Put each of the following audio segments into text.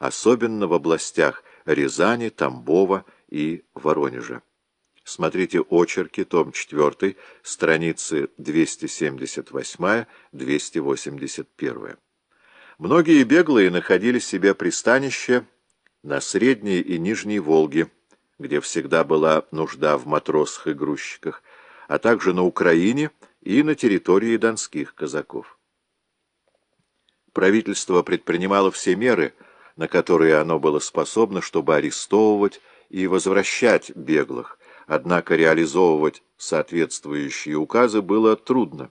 особенно в областях Рязани, Тамбова и Воронежа. Смотрите очерки, том 4, страницы 278-281. Многие беглые находили себе пристанище на Средней и Нижней Волге, где всегда была нужда в матросах и грузчиках, а также на Украине и на территории донских казаков. Правительство предпринимало все меры, на которые оно было способно, чтобы арестовывать и возвращать беглых, однако реализовывать соответствующие указы было трудно.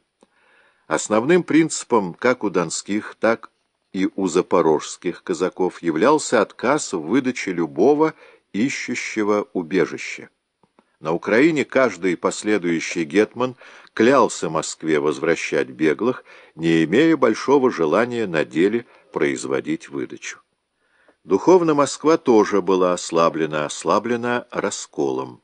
Основным принципом как у донских, так и у запорожских казаков являлся отказ в выдаче любого ищущего убежища. На Украине каждый последующий гетман клялся Москве возвращать беглых, не имея большого желания на деле производить выдачу. Духовно Москва тоже была ослаблена, ослаблена расколом.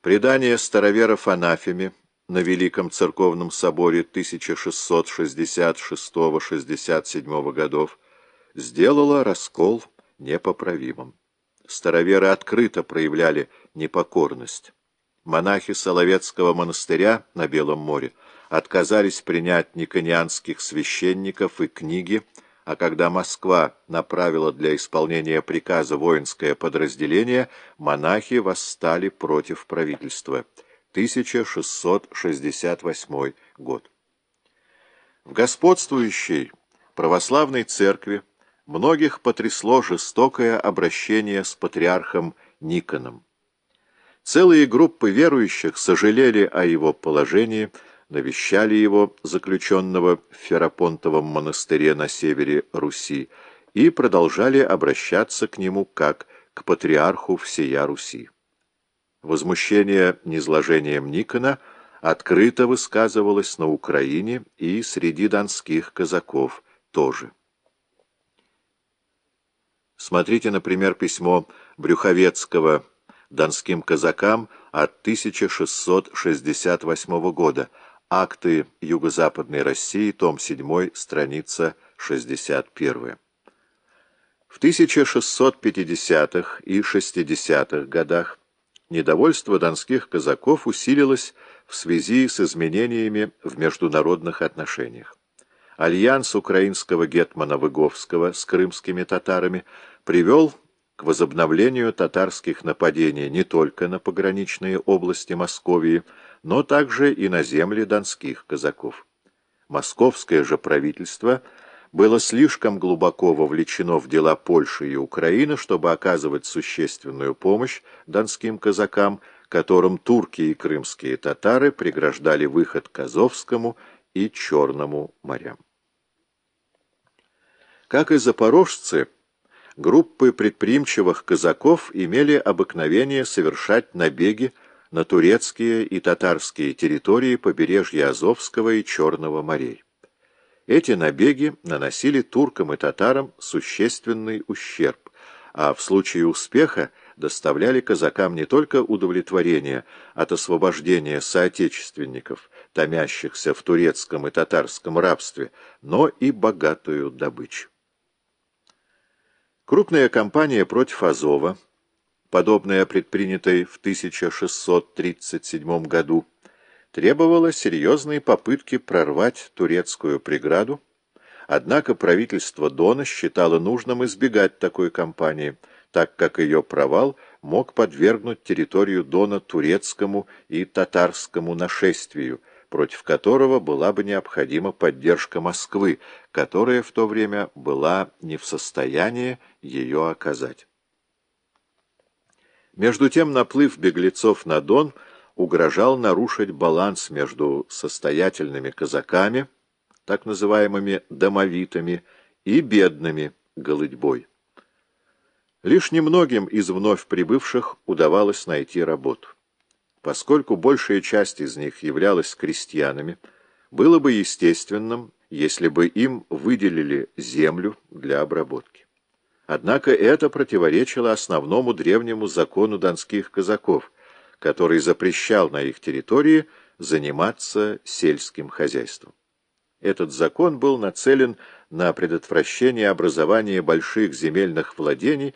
Предание староверов анафеме на Великом Церковном Соборе 1666-67 годов сделало раскол непоправимым. Староверы открыто проявляли непокорность. Монахи Соловецкого монастыря на Белом море отказались принять никонианских священников и книги, а когда Москва направила для исполнения приказа воинское подразделение, монахи восстали против правительства. 1668 год. В господствующей православной церкви многих потрясло жестокое обращение с патриархом Никоном. Целые группы верующих сожалели о его положении, навещали его, заключенного в Ферапонтовом монастыре на севере Руси, и продолжали обращаться к нему как к патриарху всея Руси. Возмущение низложением Никона открыто высказывалось на Украине и среди донских казаков тоже. Смотрите, например, письмо Брюховецкого донским казакам от 1668 года, Акты Юго-Западной России, том 7, страница 61. В 1650-х и 60-х годах недовольство донских казаков усилилось в связи с изменениями в международных отношениях. Альянс украинского гетмана Выговского с крымскими татарами привел к возобновлению татарских нападений не только на пограничные области Московии, но также и на земли донских казаков. Московское же правительство было слишком глубоко вовлечено в дела Польши и Украины, чтобы оказывать существенную помощь донским казакам, которым турки и крымские татары преграждали выход к Азовскому и Черному морям. Как и запорожцы, группы предприимчивых казаков имели обыкновение совершать набеги на турецкие и татарские территории побережья Азовского и Черного морей. Эти набеги наносили туркам и татарам существенный ущерб, а в случае успеха доставляли казакам не только удовлетворение от освобождения соотечественников, томящихся в турецком и татарском рабстве, но и богатую добычу. Крупная кампания против Азова, подобная предпринятой в 1637 году, требовала серьезной попытки прорвать турецкую преграду, однако правительство Дона считало нужным избегать такой кампании, так как ее провал мог подвергнуть территорию Дона турецкому и татарскому нашествию, против которого была бы необходима поддержка Москвы, которая в то время была не в состоянии ее оказать. Между тем наплыв беглецов на Дон угрожал нарушить баланс между состоятельными казаками, так называемыми домовитами, и бедными голыдьбой. Лишь немногим из вновь прибывших удавалось найти работу. Поскольку большая часть из них являлась крестьянами, было бы естественным, если бы им выделили землю для обработки. Однако это противоречило основному древнему закону донских казаков, который запрещал на их территории заниматься сельским хозяйством. Этот закон был нацелен на предотвращение образования больших земельных владений